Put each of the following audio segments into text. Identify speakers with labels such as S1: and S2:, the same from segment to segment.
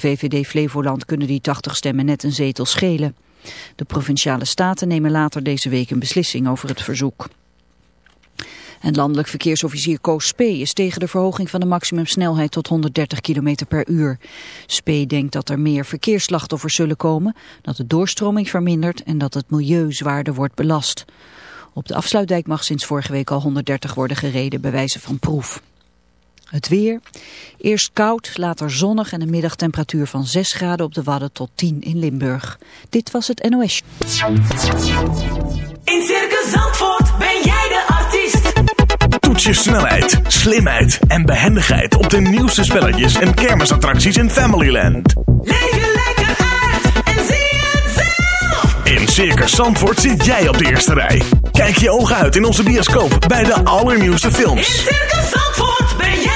S1: de VVD Flevoland kunnen die 80 stemmen net een zetel schelen. De provinciale staten nemen later deze week een beslissing over het verzoek. En landelijk verkeersofficier Koos Spee is tegen de verhoging van de maximumsnelheid tot 130 km per uur. Spee denkt dat er meer verkeersslachtoffers zullen komen, dat de doorstroming vermindert en dat het milieu zwaarder wordt belast. Op de afsluitdijk mag sinds vorige week al 130 worden gereden bij wijze van proef. Het weer. Eerst koud, later zonnig en een middagtemperatuur van 6 graden op de Wadden tot 10 in Limburg. Dit was het NOS.
S2: In Circus Zandvoort ben jij de artiest.
S3: Toets je snelheid, slimheid en behendigheid op de nieuwste spelletjes en kermisattracties in Familyland.
S2: Leef je lekker uit en zie het zelf.
S3: In Circus Zandvoort zit jij op de eerste rij. Kijk je ogen uit in onze bioscoop bij de allernieuwste
S2: In
S3: films.
S2: Circus Zandvoort ben jij de artiest.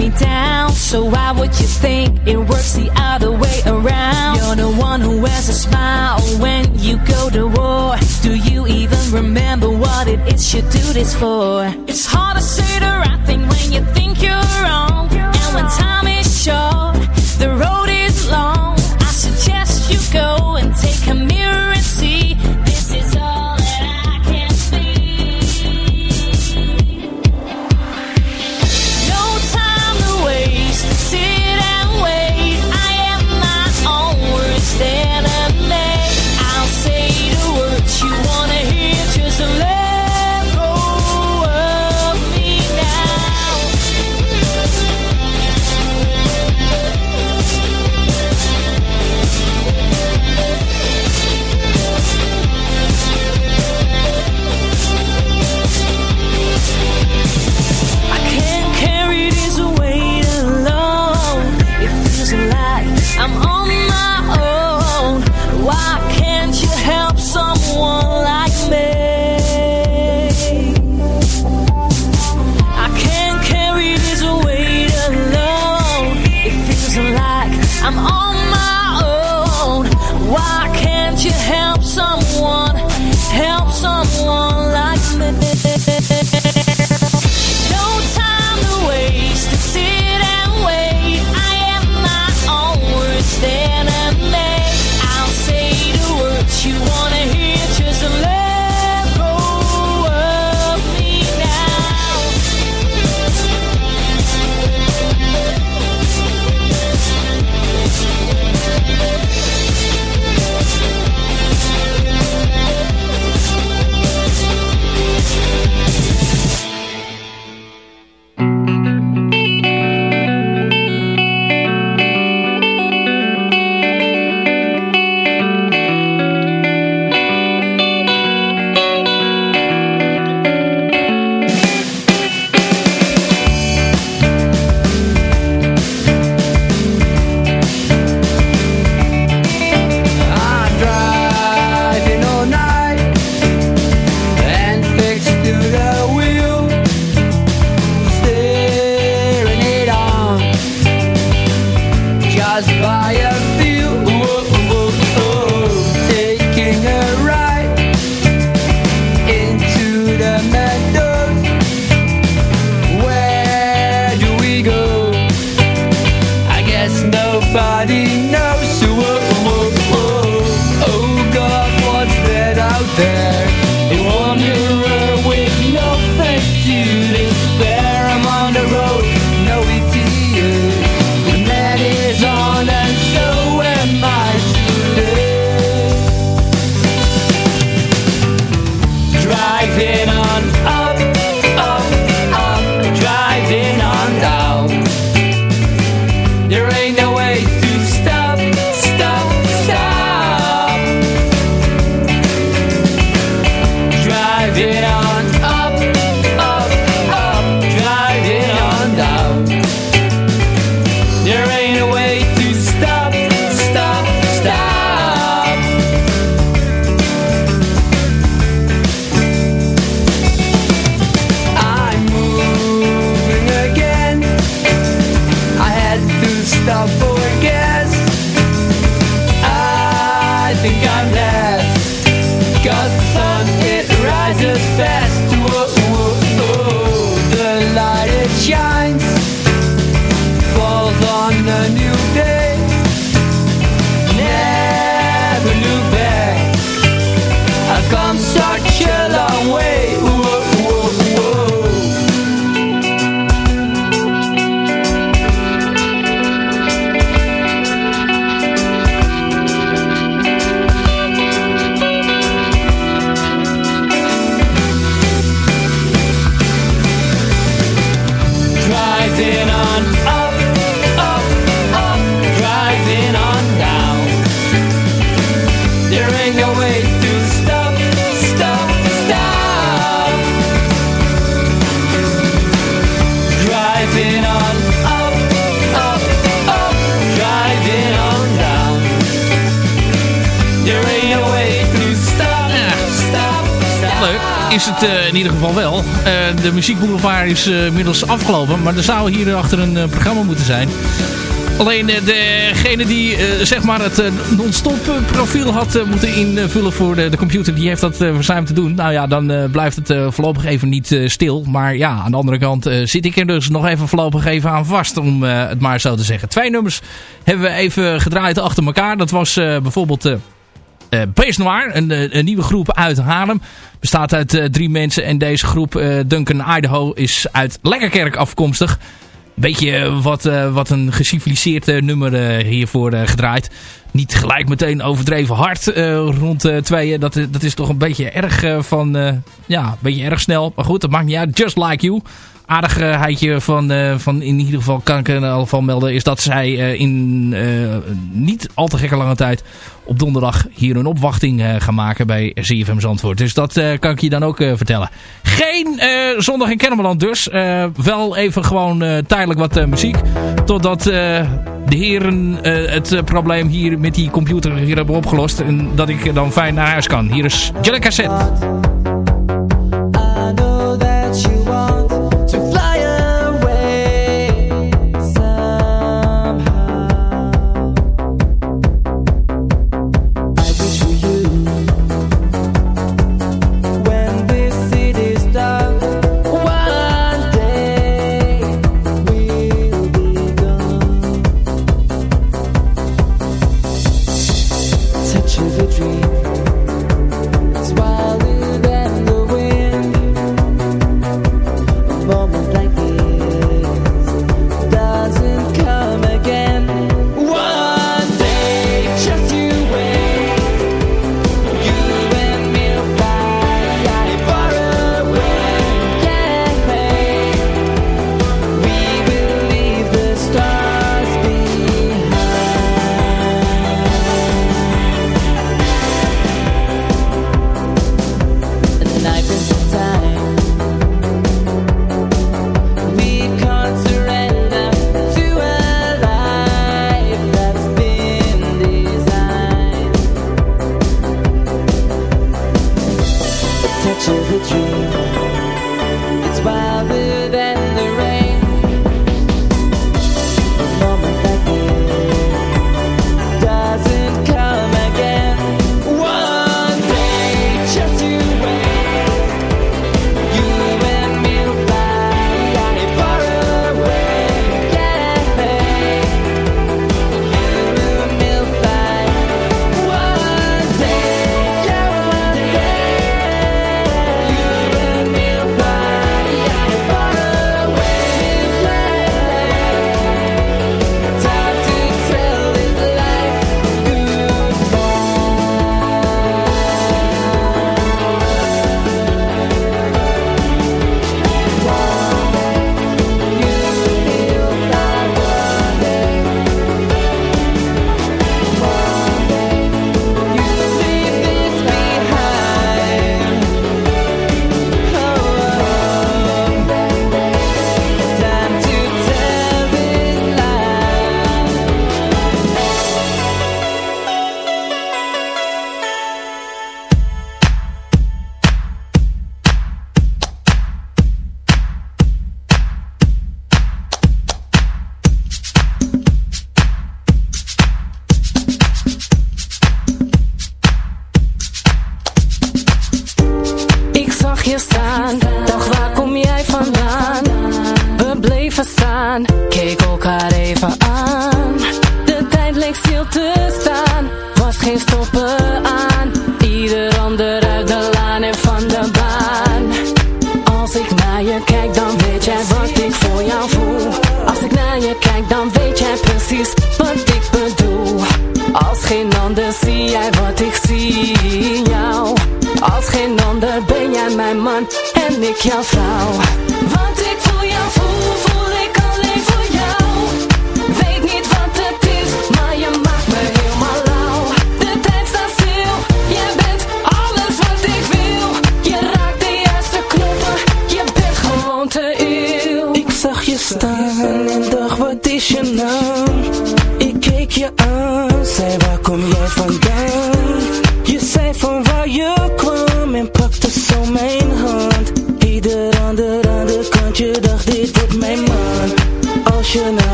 S4: Me down. So why would you think it works the other way around? You're the one who wears a smile when you go to war. Do you even remember what it is you do this for? It's hard to say the right thing when you think you're wrong. And when time is short, is
S5: het eh, in ieder geval wel. Eh, de muziekboulevard is eh, inmiddels afgelopen. Maar er zou hier achter een programma moeten zijn. Alleen degene die zeg maar het non-stop profiel had moeten invullen voor de, de computer. Die heeft dat verzuimd te doen. Nou ja, dan blijft het voorlopig even niet stil. Maar ja, aan de andere kant zit ik er dus nog even voorlopig even aan vast. Om het maar zo te zeggen. Twee nummers hebben we even gedraaid achter elkaar. Dat was bijvoorbeeld... Base Noir, een, eh, een nieuwe groep uit Haarlem. Bestaat uit eh, drie mensen en deze groep, Duncan Idaho, is uit Lekkerkerk afkomstig. Beetje wat, wat een geciviliseerd nummer hiervoor gedraaid. Niet gelijk meteen overdreven hard rond tweeën. Dat, dat is toch een beetje erg van, ja, een beetje erg snel. Maar goed, dat maakt niet uit. Just Like You aardigheidje van, eh, van in ieder geval kan ik in ieder geval melden is dat zij eh, in eh, niet al te gekke lange tijd op donderdag hier een opwachting gaan maken bij ZFM Zandvoort. Dus dat kan ik je dan ook vertellen. Geen zondag in Kennemerland dus. Wel even gewoon tijdelijk wat muziek. Totdat de heren het probleem hier met die computer hier hebben opgelost. En dat ik dan fijn naar huis kan. Hier is Jelly Cassette.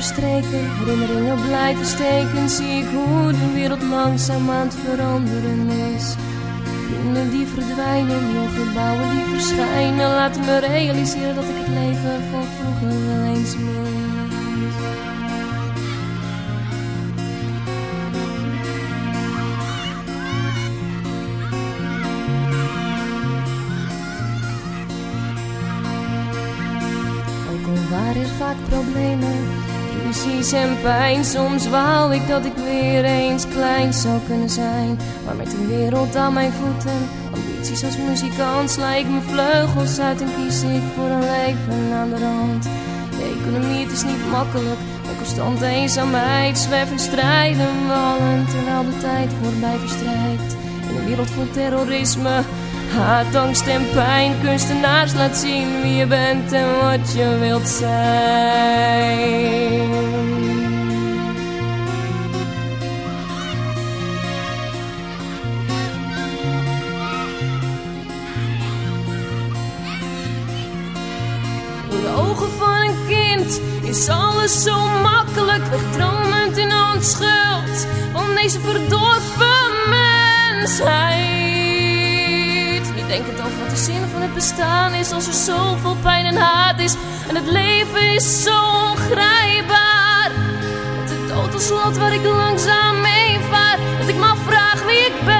S6: verstreken, herinneringen blijven steken. Zie ik hoe de wereld langzaam aan het veranderen is. Vrienden die verdwijnen, nieuwe gebouwen die verschijnen. Laat me realiseren dat ik het leven van vroeger wel eens mis. problemen en pijn. Soms wou ik dat ik weer eens klein zou kunnen zijn. Maar met de wereld aan mijn voeten, ambities als muzikant, sla ik mijn vleugels uit en kies ik voor een leven aan de rand. De economie, is niet makkelijk. Een constante eenzaamheid, zwerven, strijden we terwijl de tijd voorbij verstrijkt. In een wereld vol terrorisme, haat, angst en pijn. Kunstenaars laat zien wie je bent en wat je wilt zijn. is alles zo makkelijk. We dromen in onschuld van deze verdorven mensheid. Ik denk het over wat de zin van het bestaan is als er zoveel pijn en haat is. En het leven is zo ongrijpbaar. Met de dood als waar ik langzaam mee vaar. Dat ik maar vraag wie ik ben.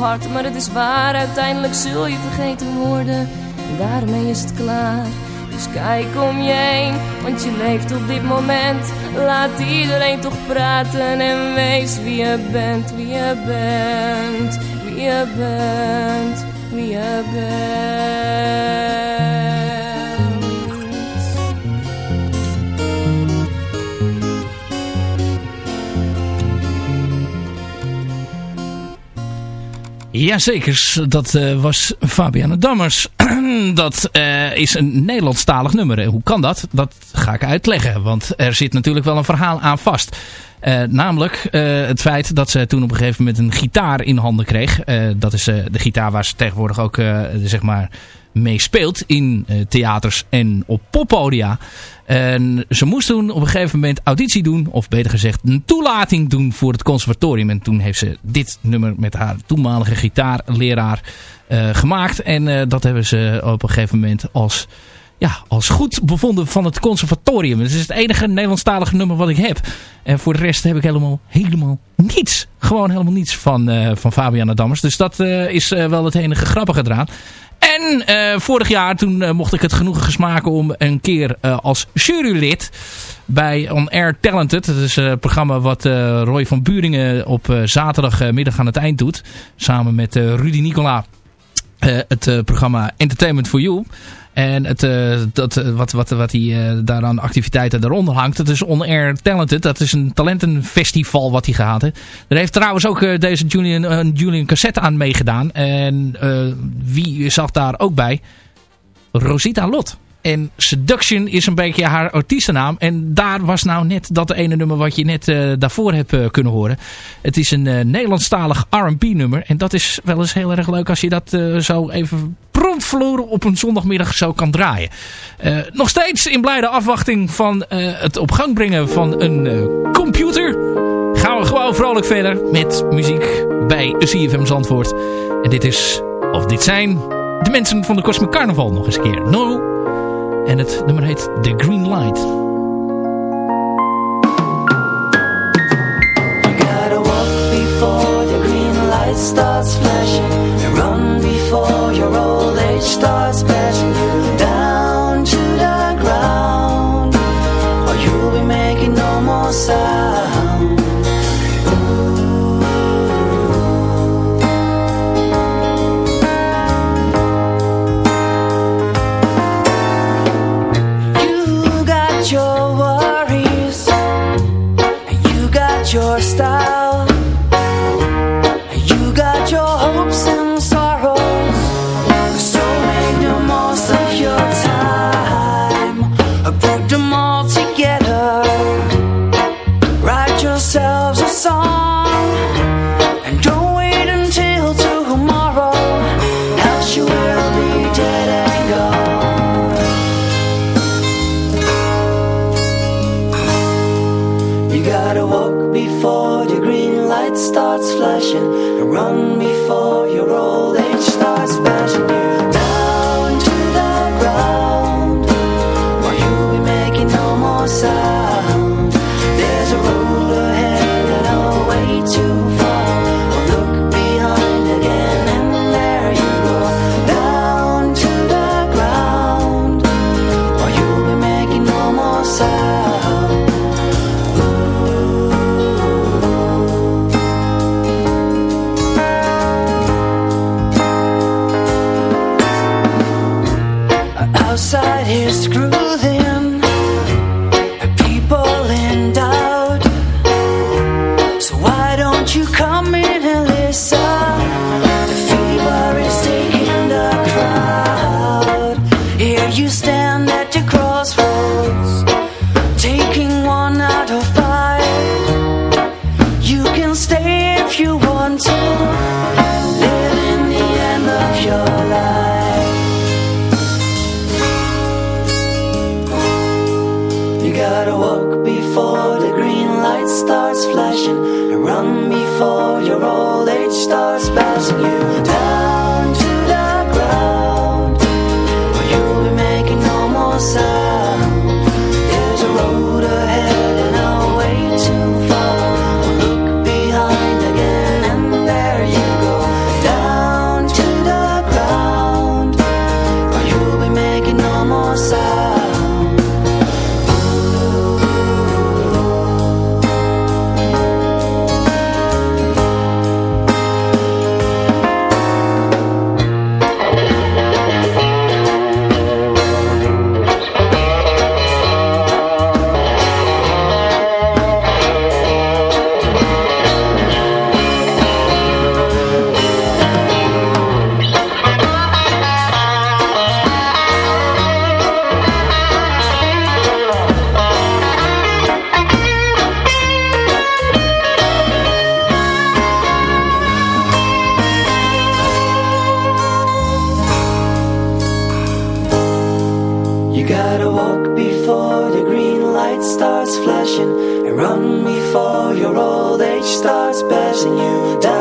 S6: maar het is waar. Uiteindelijk zul je vergeten worden. En daarmee is het klaar. Dus kijk om je heen, want je leeft op dit moment. Laat iedereen toch praten en wees wie je bent, wie je bent, wie je bent, wie je bent.
S7: Jazeker, dat uh, was Fabiana Dammers. dat uh, is een Nederlandstalig nummer. Hoe kan dat? Dat ga ik uitleggen, want er zit natuurlijk wel een verhaal aan vast. Namelijk het feit dat ze toen op een gegeven moment een gitaar in handen kreeg. dat is de gitaar waar ze tegenwoordig ook zeg maar mee speelt in theaters en op poppodia. En ze moest toen op een gegeven moment auditie doen. Of beter gezegd een toelating doen voor het conservatorium. En toen heeft ze dit nummer met haar toenmalige gitaarleraar uh, gemaakt. En uh, dat hebben ze op een gegeven moment als, ja, als goed bevonden van het conservatorium. Het is het enige Nederlandstalige nummer wat ik heb. En voor de rest heb ik helemaal, helemaal niets. Gewoon helemaal niets van, uh, van Fabiana Dammers. Dus dat is wel het enige grappige eraan. En uh, vorig jaar toen uh, mocht ik het genoegen gesmaken om een keer uh, als jurylid bij On Air Talented. Dat is een programma wat Roy van Buringen op zaterdagmiddag aan het eind doet. Samen met Rudy Nicola. het programma Entertainment for You. En het, uh, dat, wat, wat, wat hij uh, daar aan activiteiten daaronder hangt, dat is On Air Talented. Dat is een talentenfestival wat hij gehad heeft. Er heeft trouwens ook uh, deze Julian, Julian Cassette aan meegedaan. En wie zag daar ook bij? Rosita Lot. En Seduction is een beetje haar artiestennaam. En daar was nou net dat ene nummer wat je net daarvoor hebt kunnen horen. Het is een Nederlandstalig R&B nummer. En dat is wel eens heel erg leuk als je dat zo even promptvloeren op een zondagmiddag zo kan draaien. nog steeds in blijde afwachting van het op gang brengen van een computer. Gaan we gewoon vrolijk verder met muziek bij CFM Zandvoort. En dit is, of dit zijn, de mensen van de Cosmic Carnaval nog eens een keer. No En het nummer heet
S2: The Green Light. Starts flashing. Run before your old stars. gotta walk before the green light starts flashing and run before your old age starts passing you down.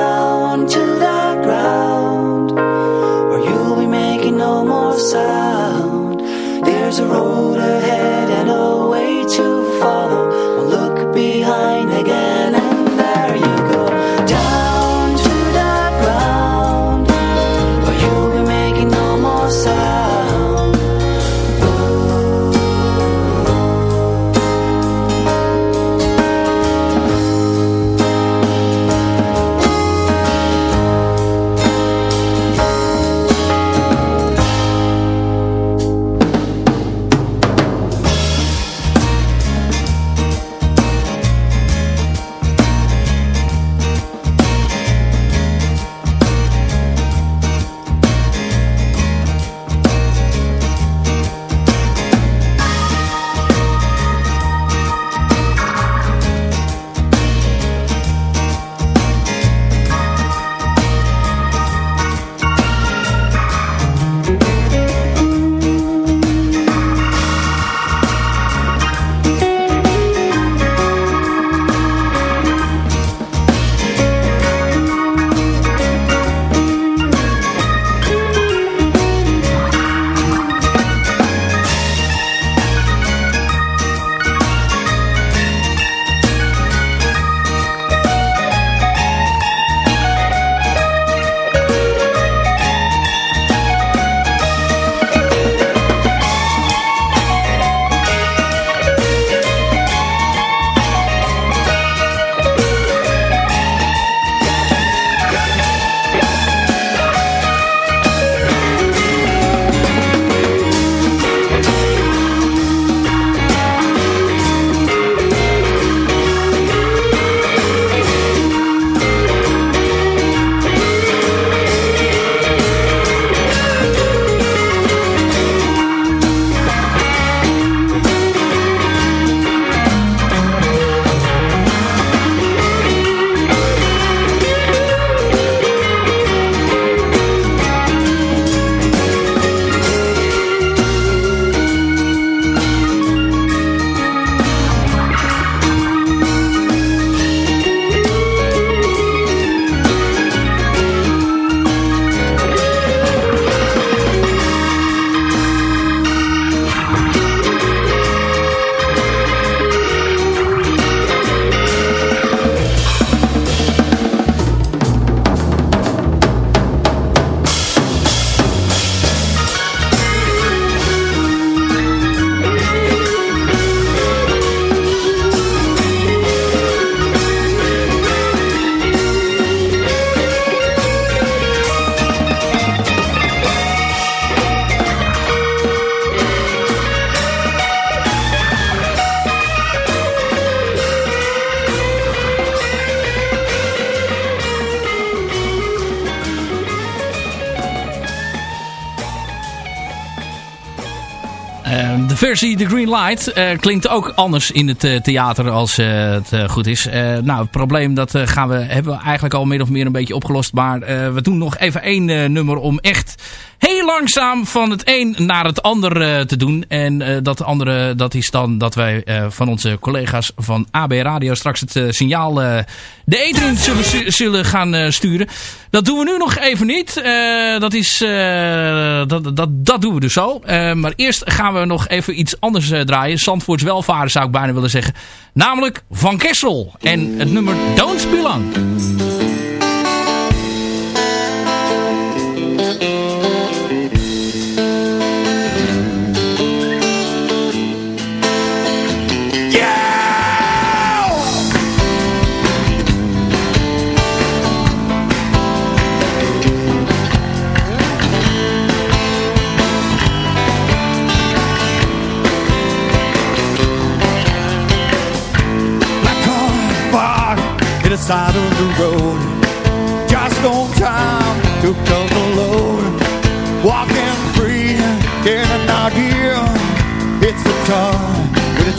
S7: Versie The Green Light eh, klinkt ook anders in het eh, theater als eh, het goed is. Nou, het probleem dat gaan we, hebben we eigenlijk al min of meer een beetje opgelost. Maar we doen nog even één nummer om echt heel langzaam van het een naar het ander eh, te doen. En eh, dat andere, dat is dan dat wij eh, van onze collega's van AB Radio straks het signaal de eten zullen, gaan sturen. Dat doen we nu nog even niet. Dat, is, dat, dat, dat doen we dus zo. Maar eerst gaan we nog even iets anders draaien. Zandvoorts welvaren zou ik bijna willen zeggen. Namelijk Van Kessel. En het nummer Don't Belong.
S8: Black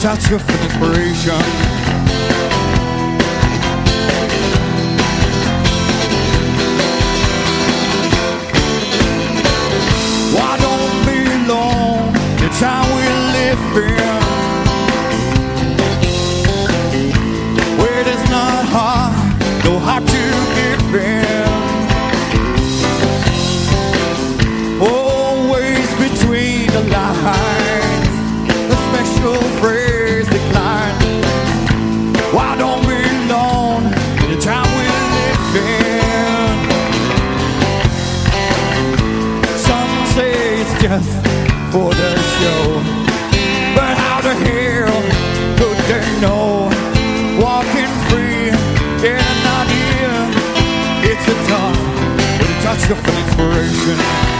S8: touch of inspiration. Why don't belong? It's how we live in. children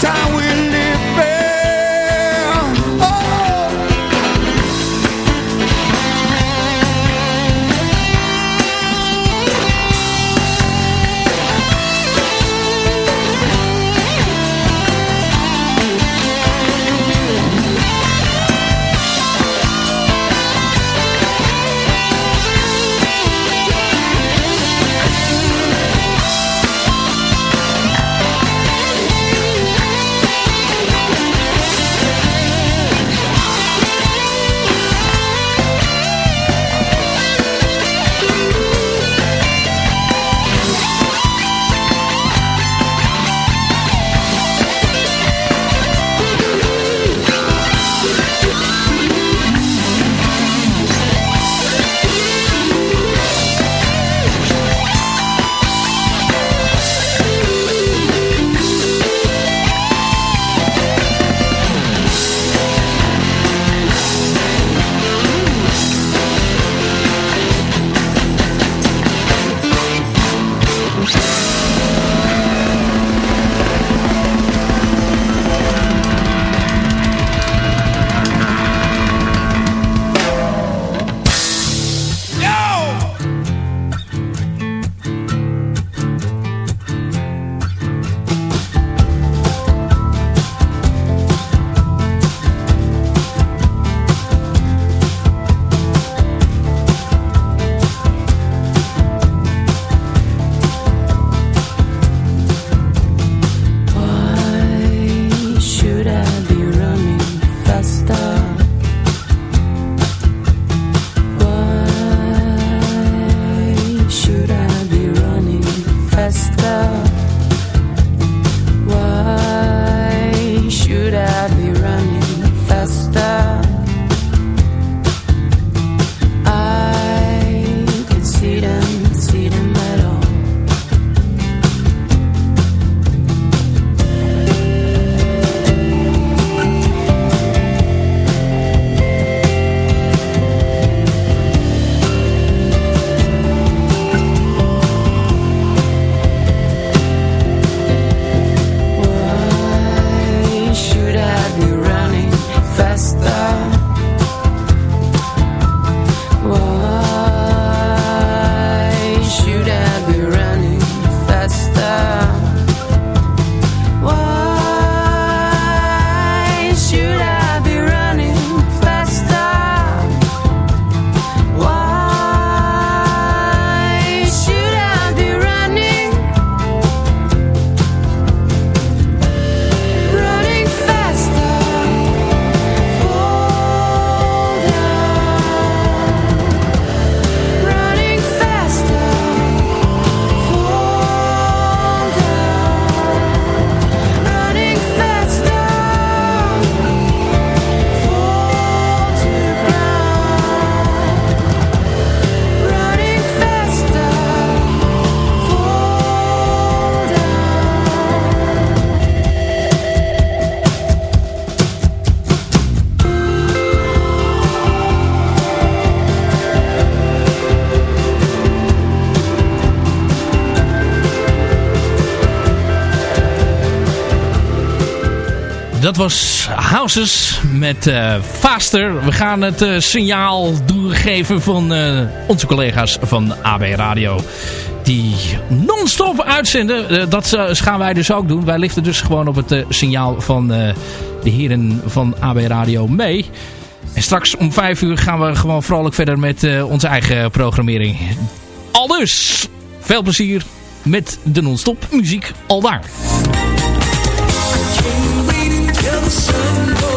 S8: time will.
S5: Dat was Houses met uh, Faster. We gaan het uh, signaal doorgeven van uh, onze collega's van AB Radio. Die non-stop uitzenden. dat gaan wij dus ook doen. Wij liften dus gewoon op het signaal van de heren van AB Radio mee. En straks om vijf uur gaan we gewoon vrolijk verder met onze eigen programmering. Al dus, veel plezier met de non-stop muziek al daar.
S9: sun goes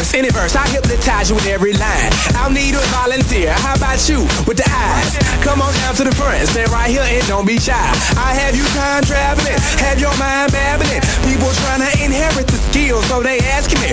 S9: verse, any verse, I hypnotize you with every line. I'll need a volunteer. How about you with the eyes? Come on down to the front, stay right here and don't be shy. I have you time traveling, have your mind babbling. People trying to inherit the skills, so they asking me.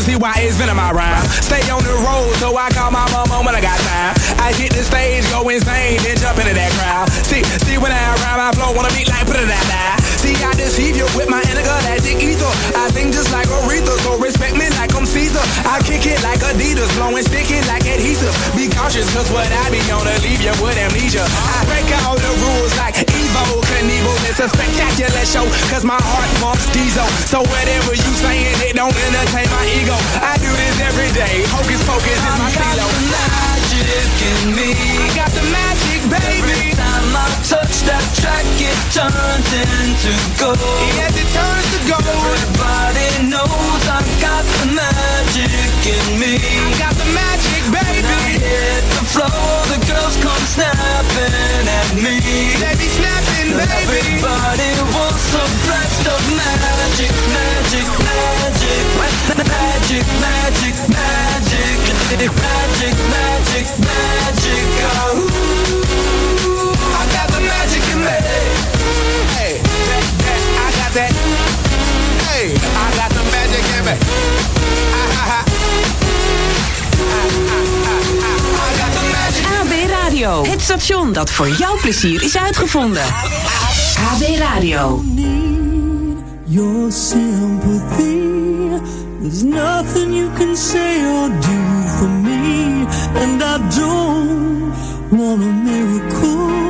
S9: see why it's been in my rhyme. Stay on the road, so I call my mama when I got time. I hit the stage, go insane, then jump into that crowd. See, see when I rhyme, I flow, wanna beat like put it that die. See, I deceive you with my intergalactic ether. I think just like Aretha, so respect me like I'm Caesar. I kick it like Adidas, blowing sticky like adhesive. Be cautious, cause what I be on to leave you with amnesia. I break all the rules like Evo Knievel. It's a spectacular show, cause my heart pumps diesel. So whatever you saying, it don't entertain my ego. I do this every day. Hocus pocus is my stilo. magic in me. I got the magic, baby. Every time I touch that track, it turns into gold. Yes, it turns to gold. Everybody knows I got the magic in me. I got the magic, baby. When I the floor, the girls come snapping at me. They be snapping, baby. Everybody wants a blast of magic, magic, magic, magic, magic, magic, magic, magic, magic. Oh, I got the magic in me. Hey, that, that, I got that. Hey, I got the magic in me.
S10: Radio. Het station dat voor jouw plezier is uitgevonden. AB Radio.
S11: your sympathy. There's nothing you can say or do for me, and I don't want a miracle.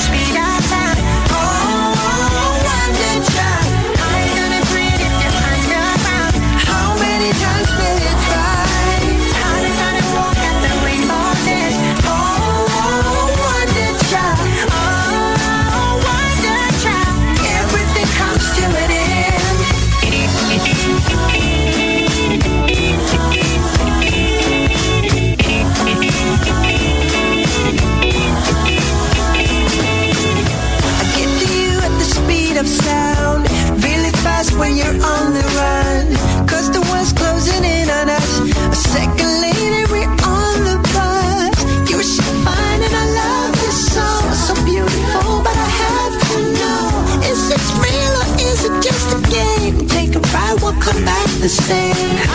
S2: the same.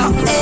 S4: top.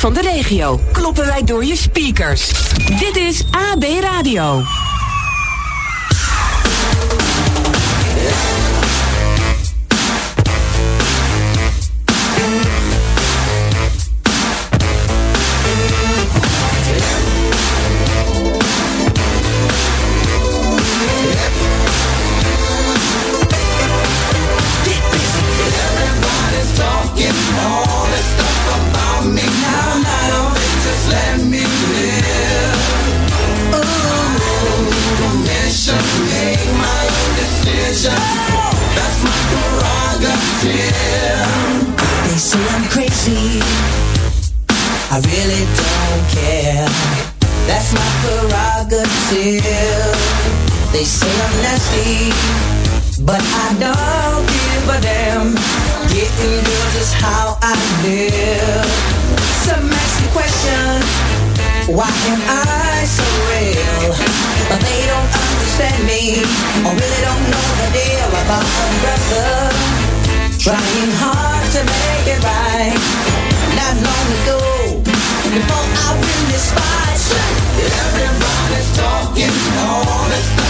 S4: van de regio. Kloppen wij door je speakers. Dit is AB Radio.
S2: They say I'm nasty, but I don't give a damn. Getting girls is how I live. Some ask questions. why am I so real? But they don't understand me, or really don't know the deal about a brother. Trying hard to make it right. Not long ago, before I win this fight,
S12: everybody's talking all this stuff.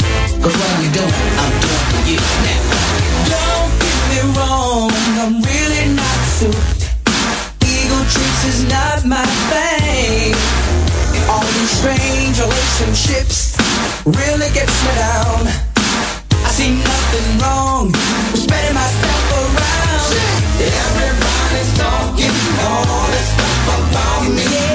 S12: Cause when we don't, I'm
S2: doing for you
S12: now. Don't
S2: get me wrong, I'm really not suited. Eagle trips
S12: is not my thing. All these strange relationships
S13: really gets me down. I see nothing wrong with spreading myself around. Everybody's talking all this stuff about me. Yeah.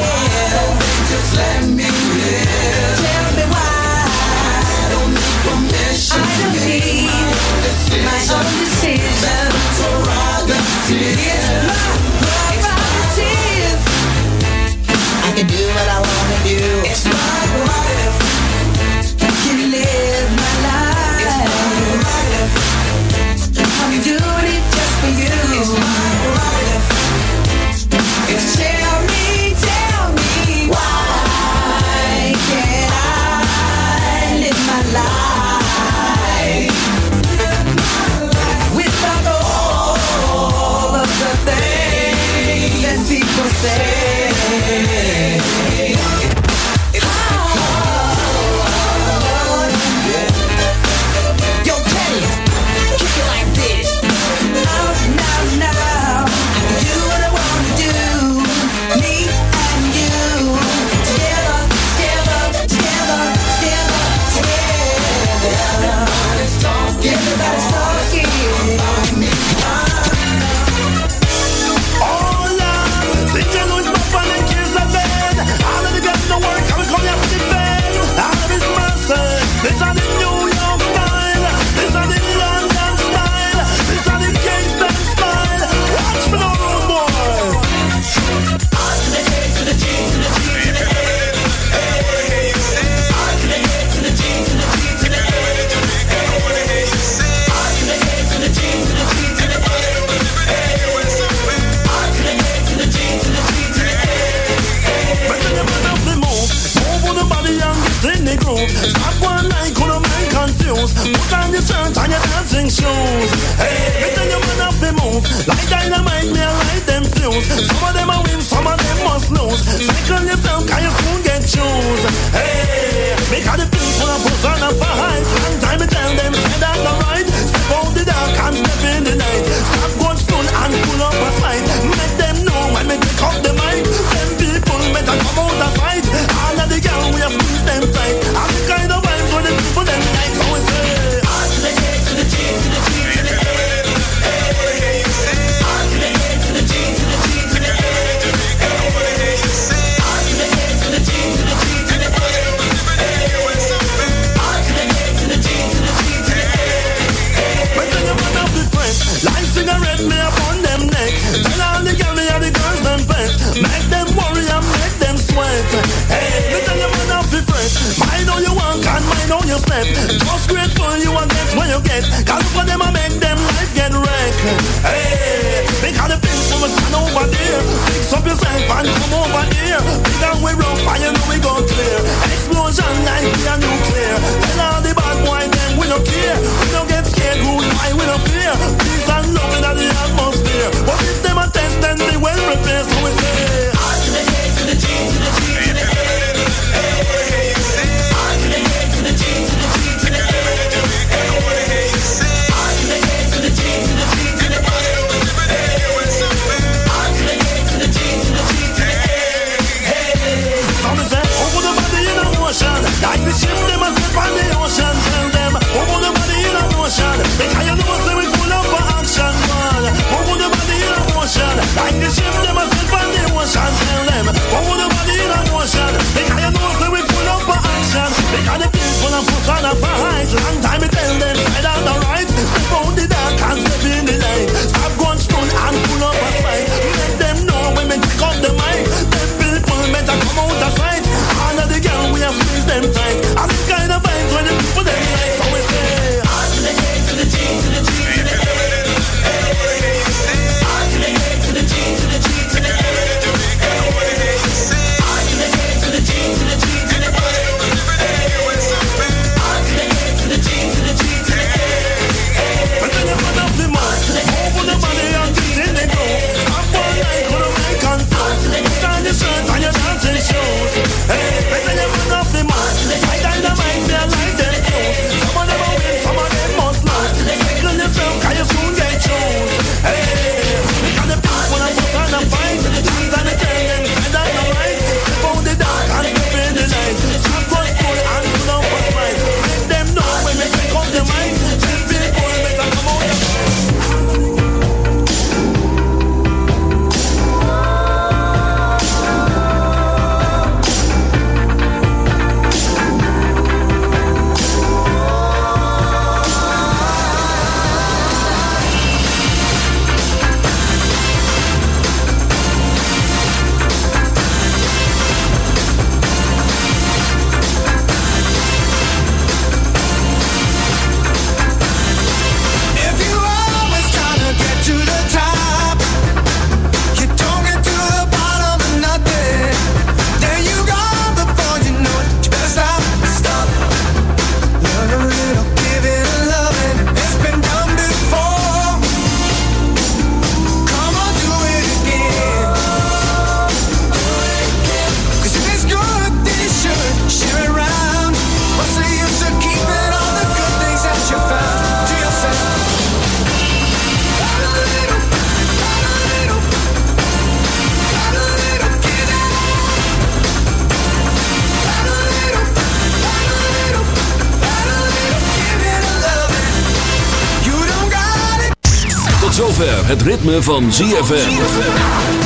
S14: Zover het ritme van ZFM.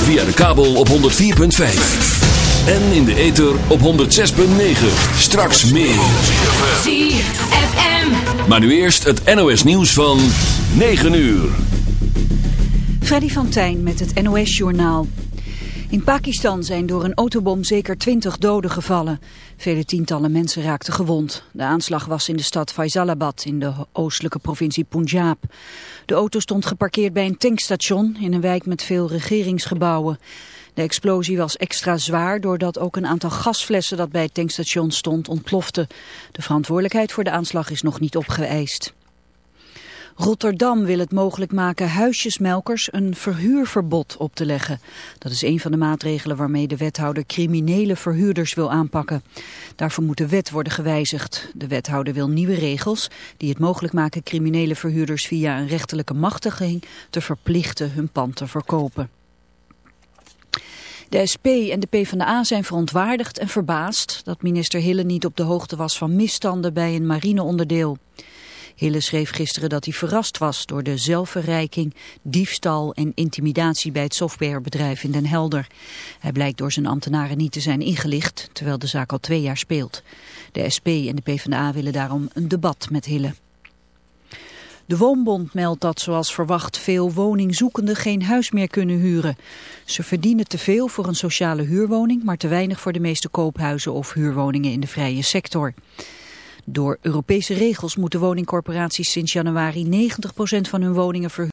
S14: Via de kabel op 104.5. En in de ether op 106.9. Straks meer.
S10: ZFM.
S14: Maar nu eerst het NOS nieuws van 9 uur.
S1: Freddy van Tijn met het NOS-journaal. In Pakistan zijn door een autobom zeker twintig doden gevallen. Vele tientallen mensen raakten gewond. De aanslag was in de stad Faisalabad in de oostelijke provincie Punjab. De auto stond geparkeerd bij een tankstation in een wijk met veel regeringsgebouwen. De explosie was extra zwaar doordat ook een aantal gasflessen dat bij het tankstation stond ontplofte. De verantwoordelijkheid voor de aanslag is nog niet opgeëist. Rotterdam wil het mogelijk maken huisjesmelkers een verhuurverbod op te leggen. Dat is een van de maatregelen waarmee de wethouder criminele verhuurders wil aanpakken. Daarvoor moet de wet worden gewijzigd. De wethouder wil nieuwe regels die het mogelijk maken criminele verhuurders via een rechterlijke machtiging te verplichten hun pand te verkopen. De SP en de PvdA zijn verontwaardigd en verbaasd dat minister Hille niet op de hoogte was van misstanden bij een marineonderdeel. Hille schreef gisteren dat hij verrast was door de zelfverrijking, diefstal en intimidatie bij het softwarebedrijf in Den Helder. Hij blijkt door zijn ambtenaren niet te zijn ingelicht, terwijl de zaak al twee jaar speelt. De SP en de PvdA willen daarom een debat met Hille. De Woonbond meldt dat zoals verwacht veel woningzoekenden geen huis meer kunnen huren. Ze verdienen te veel voor een sociale huurwoning, maar te weinig voor de meeste koophuizen of huurwoningen in de vrije sector. Door Europese regels moeten woningcorporaties sinds januari 90% van hun woningen verhuren.